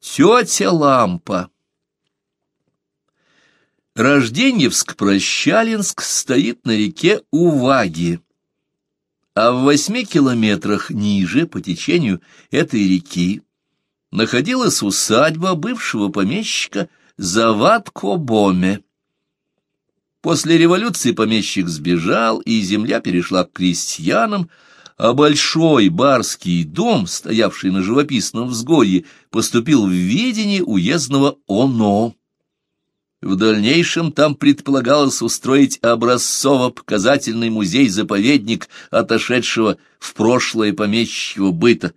Тетя Лампа Рожденьевск-Прощалинск стоит на реке Уваги, а в восьми километрах ниже по течению этой реки находилась усадьба бывшего помещика Завадко-Боме. После революции помещик сбежал, и земля перешла к крестьянам, а большой барский дом, стоявший на живописном взгорье, поступил в ведение уездного ОНО. В дальнейшем там предполагалось устроить образцово-показательный музей-заповедник отошедшего в прошлое помещичьего быта.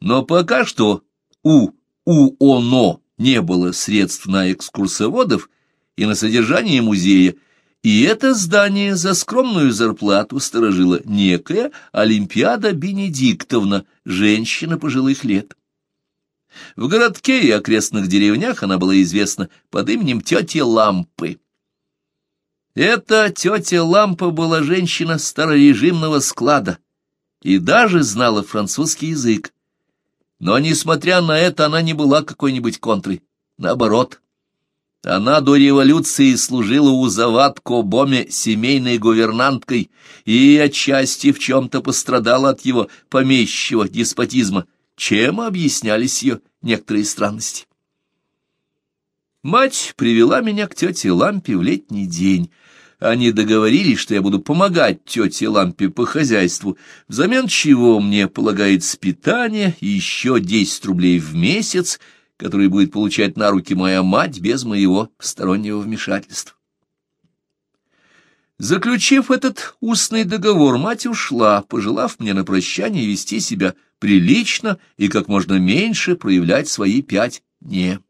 Но пока что у УОНО не было средств на экскурсоводов и на содержание музея, и это здание за скромную зарплату сторожила некая Олимпиада Бенедиктовна, женщина пожилых лет. В городке и окрестных деревнях она была известна под именем тети Лампы. Эта тетя Лампа была женщина старорежимного склада и даже знала французский язык. Но, несмотря на это, она не была какой-нибудь контрой. Наоборот, она до революции служила у Завадко Боме семейной гувернанткой и отчасти в чем-то пострадала от его помещего деспотизма, чем объяснялись ее некоторые странности. Мать привела меня к тете Лампе в летний день. Они договорились, что я буду помогать тете Лампе по хозяйству, взамен чего мне полагается питание и еще десять рублей в месяц — который будет получать на руки моя мать без моего стороннего вмешательства. Заключив этот устный договор, мать ушла, пожелав мне на прощание вести себя прилично и как можно меньше проявлять свои пять «не».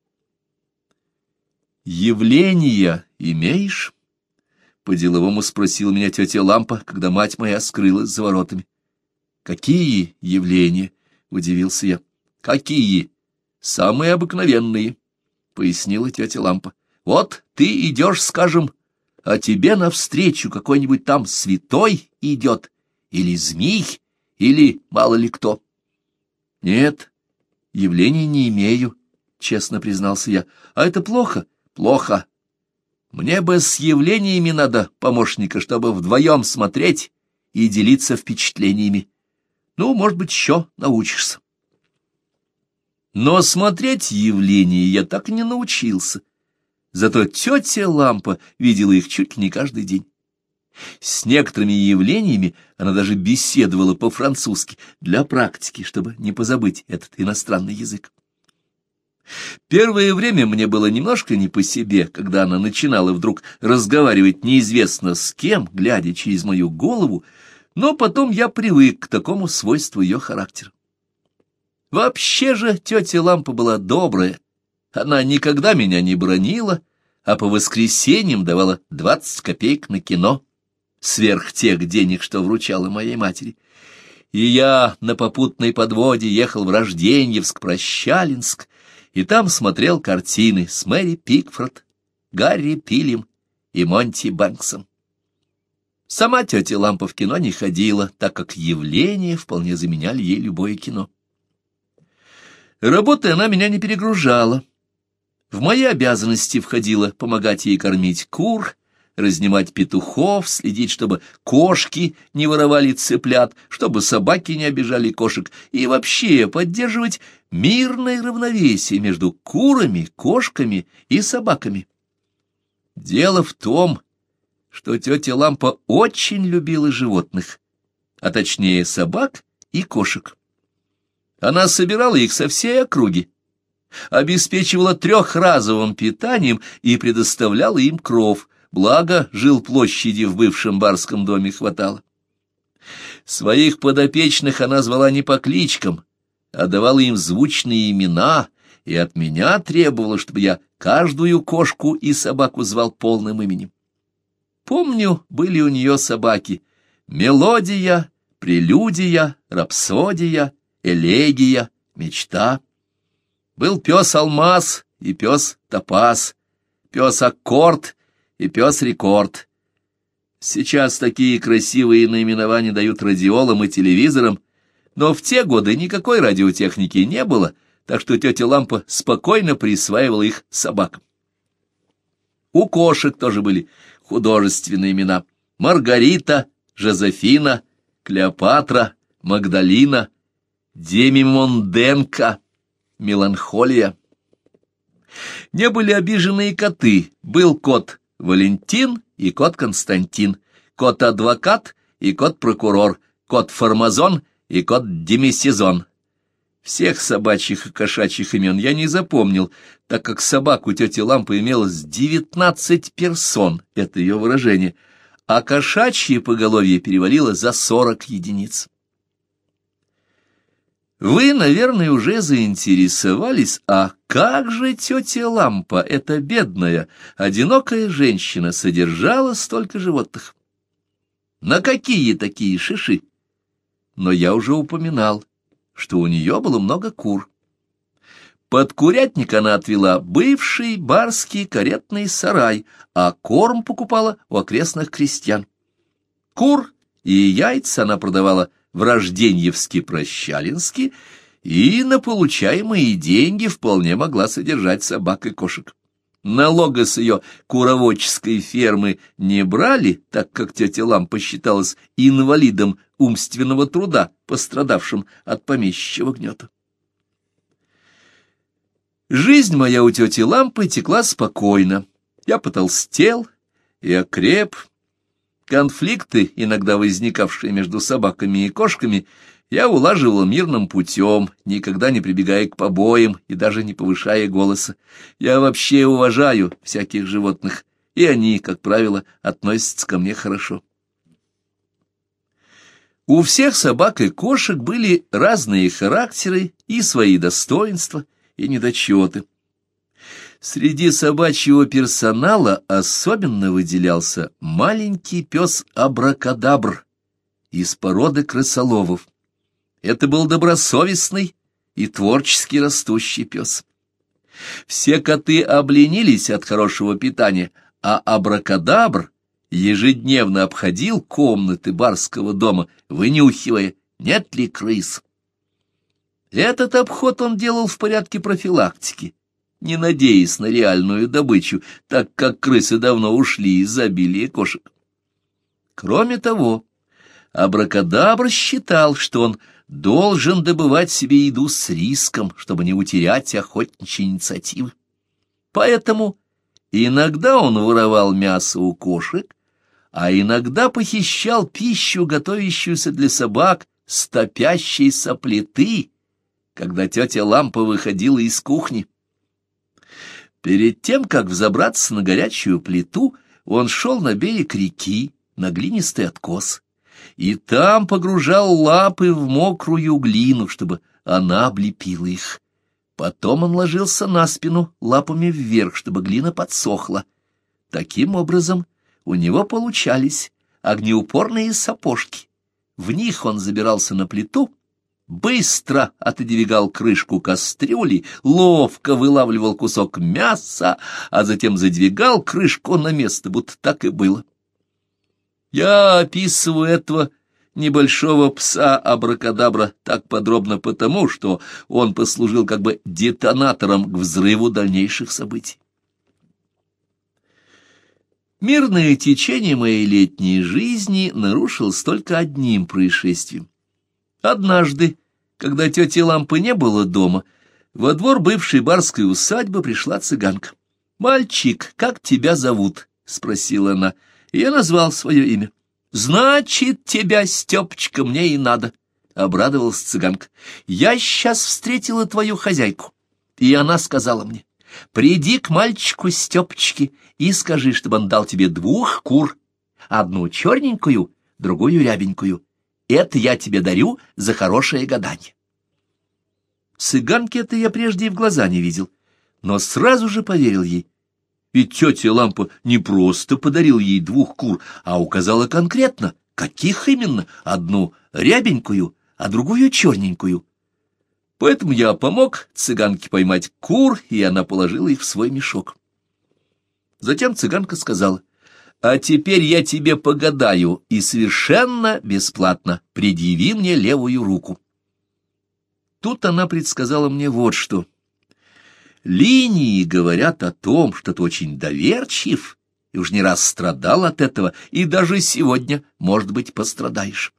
«Явления имеешь?» — по-деловому спросила меня тетя Лампа, когда мать моя скрылась за воротами. «Какие явления?» — удивился я. «Какие?» Самые обыкновенные, — пояснила тетя Лампа. — Вот ты идешь, скажем, а тебе навстречу какой-нибудь там святой идет, или змей, или мало ли кто. — Нет, явлений не имею, — честно признался я. — А это плохо? Плохо. Мне бы с явлениями надо помощника, чтобы вдвоем смотреть и делиться впечатлениями. Ну, может быть, еще научишься. Но смотреть явления я так и не научился. Зато тетя Лампа видела их чуть ли не каждый день. С некоторыми явлениями она даже беседовала по-французски для практики, чтобы не позабыть этот иностранный язык. Первое время мне было немножко не по себе, когда она начинала вдруг разговаривать неизвестно с кем, глядя через мою голову, но потом я привык к такому свойству ее характера. Вообще же тетя Лампа была добрая. Она никогда меня не бронила, а по воскресеньям давала двадцать копеек на кино, сверх тех денег, что вручала моей матери. И я на попутной подводе ехал в Рожденьевск-Прощалинск, и там смотрел картины с Мэри Пикфорд, Гарри Пилем и Монти Бэнксом. Сама тетя Лампа в кино не ходила, так как явления вполне заменяли ей любое кино. Работой она меня не перегружала. В мои обязанности входило помогать ей кормить кур, разнимать петухов, следить, чтобы кошки не воровали цыплят, чтобы собаки не обижали кошек, и вообще поддерживать мирное равновесие между курами, кошками и собаками. Дело в том, что тетя Лампа очень любила животных, а точнее собак и кошек. Она собирала их со всей округи, обеспечивала трехразовым питанием и предоставляла им кров, благо жил площади в бывшем барском доме хватало. Своих подопечных она звала не по кличкам, а давала им звучные имена и от меня требовала, чтобы я каждую кошку и собаку звал полным именем. Помню, были у нее собаки — мелодия, прелюдия, рапсодия, элегия, мечта. Был пес Алмаз и пес Топаз, пес Аккорд и пес Рекорд. Сейчас такие красивые наименования дают радиолам и телевизорам, но в те годы никакой радиотехники не было, так что тетя Лампа спокойно присваивала их собакам. У кошек тоже были художественные имена. Маргарита, Жозефина, Клеопатра, Магдалина, Демимонденко, Меланхолия. Не были обижены и коты. Был кот Валентин и кот Константин, кот-адвокат и кот-прокурор, кот-формазон и кот Демисезон. Всех собачьих и кошачьих имен я не запомнил, так как собаку тети Лампы имелось девятнадцать персон, это ее выражение, а кошачье поголовье перевалило за сорок единиц. Вы, наверное, уже заинтересовались, а как же тетя Лампа, эта бедная, одинокая женщина, содержала столько животных? На какие такие шиши? Но я уже упоминал, что у нее было много кур. Под курятник она отвела бывший барский каретный сарай, а корм покупала у окрестных крестьян. Кур и яйца она продавала в Рожденьевске-Прощалинске и на получаемые деньги вполне могла содержать собак и кошек. Налога с ее куроводческой фермы не брали, так как тетя Лампа считалась инвалидом умственного труда, пострадавшим от помещичьего гнета. Жизнь моя у тети Лампы текла спокойно. Я потолстел и окреп, Конфликты, иногда возникавшие между собаками и кошками, я улаживал мирным путем, никогда не прибегая к побоям и даже не повышая голоса. Я вообще уважаю всяких животных, и они, как правило, относятся ко мне хорошо. У всех собак и кошек были разные характеры и свои достоинства и недочеты. Среди собачьего персонала особенно выделялся маленький пес Абракадабр из породы крысоловов. Это был добросовестный и творчески растущий пес. Все коты обленились от хорошего питания, а Абракадабр ежедневно обходил комнаты барского дома, вынюхивая, нет ли крыс. Этот обход он делал в порядке профилактики, не надеясь на реальную добычу, так как крысы давно ушли из обилия кошек. Кроме того, Абракадабр считал, что он должен добывать себе еду с риском, чтобы не утерять охотничьей инициативы. Поэтому иногда он воровал мясо у кошек, а иногда похищал пищу, готовящуюся для собак, с топящейся плиты, когда тетя Лампа выходила из кухни. Перед тем, как взобраться на горячую плиту, он шел на берег реки, на глинистый откос, и там погружал лапы в мокрую глину, чтобы она облепила их. Потом он ложился на спину лапами вверх, чтобы глина подсохла. Таким образом, у него получались огнеупорные сапожки. В них он забирался на плиту быстро отодвигал крышку кастрюли, ловко вылавливал кусок мяса, а затем задвигал крышку на место, будто так и было. Я описываю этого небольшого пса Абракадабра так подробно потому, что он послужил как бы детонатором к взрыву дальнейших событий. Мирное течение моей летней жизни нарушилось только одним происшествием. Однажды, когда тети Лампы не было дома, во двор бывшей барской усадьбы пришла цыганка. «Мальчик, как тебя зовут?» — спросила она, я назвал свое имя. «Значит, тебя, Степочка, мне и надо», — обрадовалась цыганка. «Я сейчас встретила твою хозяйку, и она сказала мне, приди к мальчику Степочке и скажи, чтобы он дал тебе двух кур, одну черненькую, другую рябенькую, это я тебе дарю за хорошее гадание. Цыганки это я прежде и в глаза не видел, но сразу же поверил ей. Ведь тетя Лампа не просто подарил ей двух кур, а указала конкретно, каких именно, одну рябенькую, а другую черненькую. Поэтому я помог цыганке поймать кур, и она положила их в свой мешок. Затем цыганка сказала, а теперь я тебе погадаю, и совершенно бесплатно предъяви мне левую руку. тут она предсказала мне вот что. Линии говорят о том, что ты очень доверчив, и уж не раз страдал от этого, и даже сегодня, может быть, пострадаешь.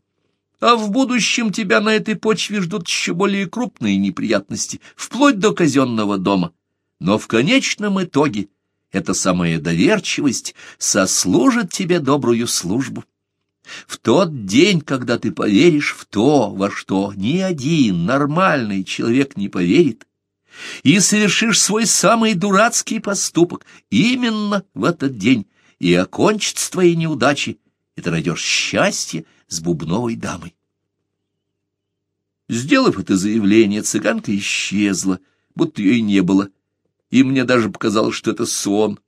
А в будущем тебя на этой почве ждут еще более крупные неприятности, вплоть до казенного дома. Но в конечном итоге эта самая доверчивость сослужит тебе добрую службу. В тот день, когда ты поверишь в то, во что ни один нормальный человек не поверит, и совершишь свой самый дурацкий поступок именно в этот день, и окончится твои неудачи, и ты найдешь счастье с бубновой дамой. Сделав это заявление, цыганка исчезла, будто ее и не было, и мне даже показалось, что это сон.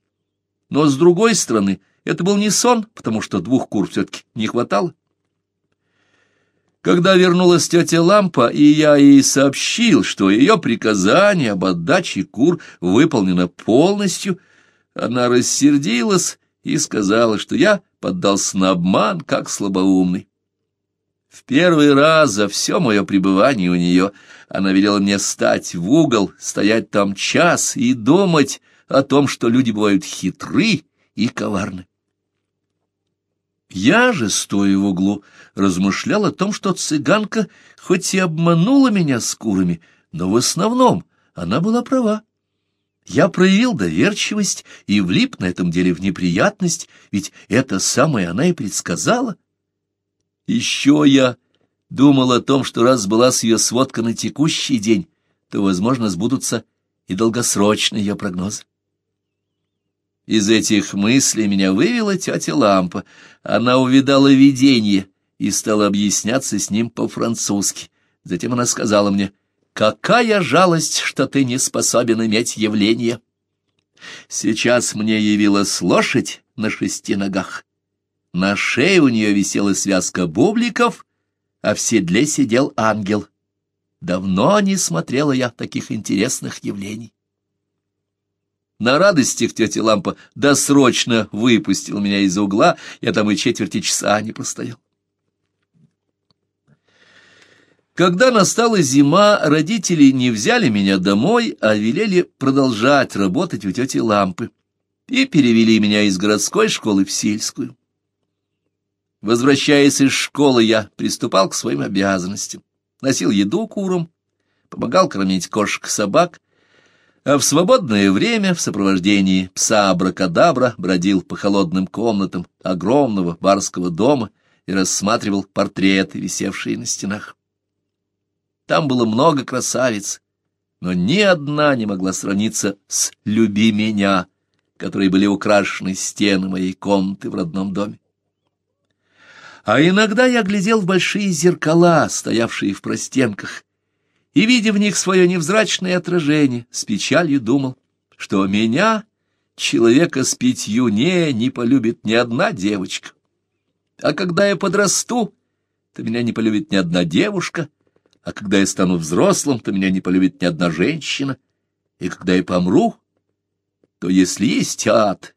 Но, с другой стороны, это был не сон, потому что двух кур все-таки не хватало. Когда вернулась тетя Лампа, и я ей сообщил, что ее приказание об отдаче кур выполнено полностью, она рассердилась и сказала, что я поддался на обман, как слабоумный. В первый раз за все мое пребывание у нее она велела мне стать в угол, стоять там час и думать о том, что люди бывают хитры и коварны. Я же, стоя в углу, размышлял о том, что цыганка хоть и обманула меня с курами, но в основном она была права. Я проявил доверчивость и влип на этом деле в неприятность, ведь это самое она и предсказала. Еще я думал о том, что раз была с ее сводка на текущий день, то, возможно, сбудутся и долгосрочные ее прогнозы. Из этих мыслей меня вывела тетя Лампа. Она увидала видение и стала объясняться с ним по-французски. Затем она сказала мне, «Какая жалость, что ты не способен иметь явление!» Сейчас мне явилась лошадь на шести ногах. На шее у нее висела связка бубликов, а в седле сидел ангел. Давно не смотрела я таких интересных явлений. На радостях тетя Лампа досрочно выпустил меня из угла, я там и четверти часа не простоял. Когда настала зима, родители не взяли меня домой, а велели продолжать работать у тети Лампы и перевели меня из городской школы в сельскую. Возвращаясь из школы, я приступал к своим обязанностям. Носил еду курам, помогал кормить кошек собак — а в свободное время в сопровождении пса Абракадабра бродил по холодным комнатам огромного барского дома и рассматривал портреты, висевшие на стенах. Там было много красавиц, но ни одна не могла сравниться с «Люби меня», которые были украшены стены моей комнаты в родном доме. А иногда я глядел в большие зеркала, стоявшие в простенках, и, видя в них свое невзрачное отражение, с печалью думал, что меня, человека с пятью, не, не полюбит ни одна девочка. А когда я подрасту, то меня не полюбит ни одна девушка, а когда я стану взрослым, то меня не полюбит ни одна женщина, и когда я помру, то если есть ад,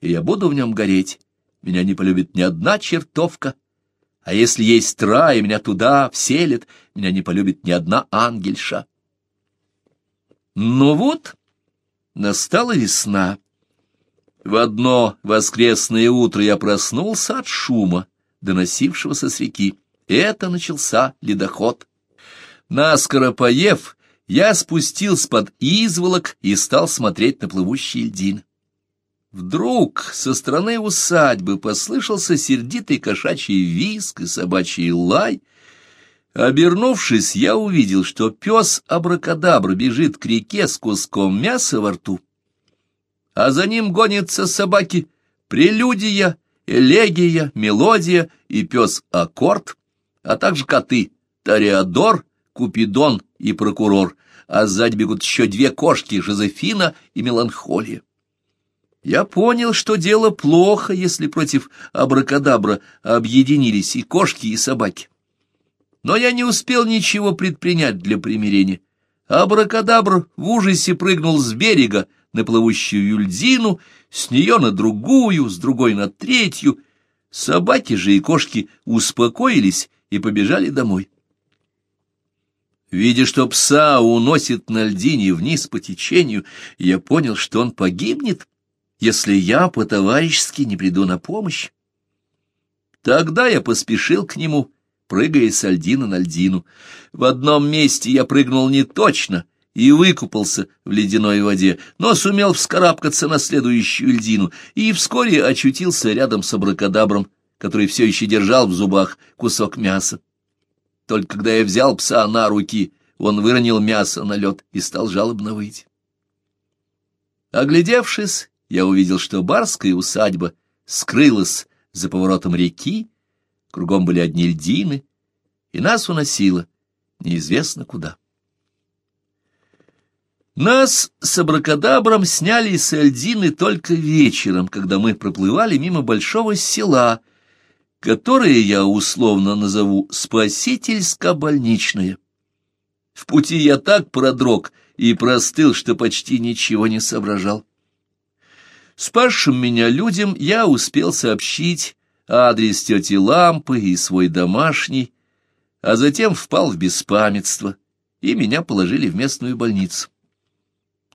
и я буду в нем гореть, меня не полюбит ни одна чертовка, а если есть рай, меня туда вселит, меня не полюбит ни одна ангельша. Но вот настала весна. В одно воскресное утро я проснулся от шума, доносившегося с реки. Это начался ледоход. Наскоро поев, я спустился под изволок и стал смотреть на плывущие льдины. Вдруг со стороны усадьбы послышался сердитый кошачий визг и собачий лай. Обернувшись, я увидел, что пес Абракадабра бежит к реке с куском мяса во рту, а за ним гонятся собаки Прелюдия, Элегия, Мелодия и пес Аккорд, а также коты Тореадор, Купидон и Прокурор, а сзади бегут еще две кошки Жозефина и Меланхолия. Я понял, что дело плохо, если против абракадабра объединились и кошки, и собаки. Но я не успел ничего предпринять для примирения. Абракадабр в ужасе прыгнул с берега на плывущую юльдзину, с нее на другую, с другой на третью. Собаки же и кошки успокоились и побежали домой. Видя, что пса уносит на льдине вниз по течению, я понял, что он погибнет, если я по-товарищески не приду на помощь. Тогда я поспешил к нему, прыгая с льдины на льдину. В одном месте я прыгнул не точно и выкупался в ледяной воде, но сумел вскарабкаться на следующую льдину и вскоре очутился рядом с абракадабром, который все еще держал в зубах кусок мяса. Только когда я взял пса на руки, он выронил мясо на лед и стал жалобно выть. Оглядевшись, я увидел, что барская усадьба скрылась за поворотом реки, кругом были одни льдины, и нас уносило неизвестно куда. Нас с абракадабром сняли с льдины только вечером, когда мы проплывали мимо большого села — которое я условно назову «спасительско-больничное». В пути я так продрог и простыл, что почти ничего не соображал. Спасшим меня людям я успел сообщить адрес тети Лампы и свой домашний, а затем впал в беспамятство, и меня положили в местную больницу.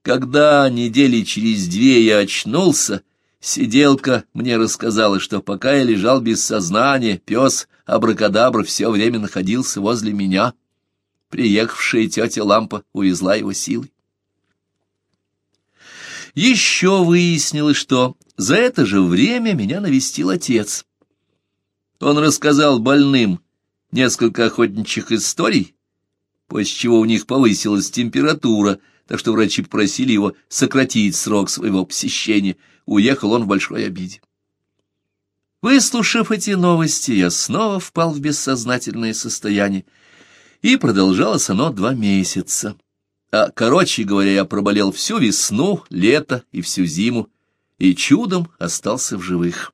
Когда недели через две я очнулся, Сиделка мне рассказала, что пока я лежал без сознания, пес Абракадабра все время находился возле меня. Приехавшая тетя Лампа увезла его силой. Еще выяснилось, что за это же время меня навестил отец. Он рассказал больным несколько охотничьих историй, после чего у них повысилась температура, так что врачи попросили его сократить срок своего посещения — уехал он в большой обиде. Выслушав эти новости, я снова впал в бессознательное состояние, и продолжалось оно два месяца. А, короче говоря, я проболел всю весну, лето и всю зиму, и чудом остался в живых.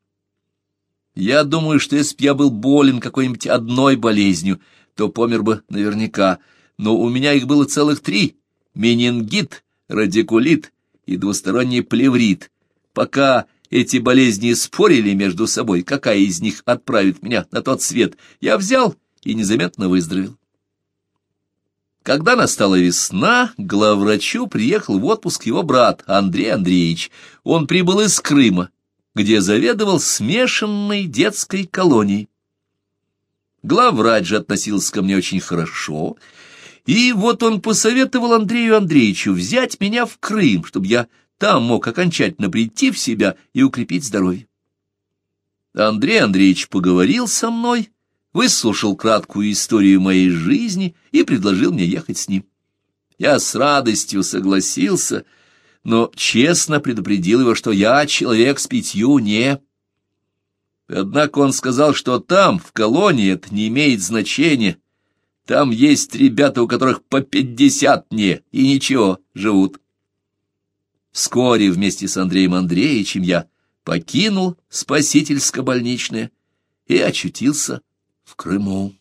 Я думаю, что если б я был болен какой-нибудь одной болезнью, то помер бы наверняка, но у меня их было целых три — менингит, радикулит и двусторонний плеврит — Пока эти болезни спорили между собой, какая из них отправит меня на тот свет, я взял и незаметно выздоровел. Когда настала весна, к главврачу приехал в отпуск его брат Андрей Андреевич. Он прибыл из Крыма, где заведовал смешанной детской колонией. Главврач же относился ко мне очень хорошо, и вот он посоветовал Андрею Андреевичу взять меня в Крым, чтобы я там мог окончательно прийти в себя и укрепить здоровье. Андрей Андреевич поговорил со мной, выслушал краткую историю моей жизни и предложил мне ехать с ним. Я с радостью согласился, но честно предупредил его, что я человек с пятью «не». Однако он сказал, что там, в колонии, это не имеет значения. Там есть ребята, у которых по пятьдесят «не», и ничего, живут. Вскоре вместе с Андреем Андреевичем я покинул Спасительско-больничное и очутился в Крыму.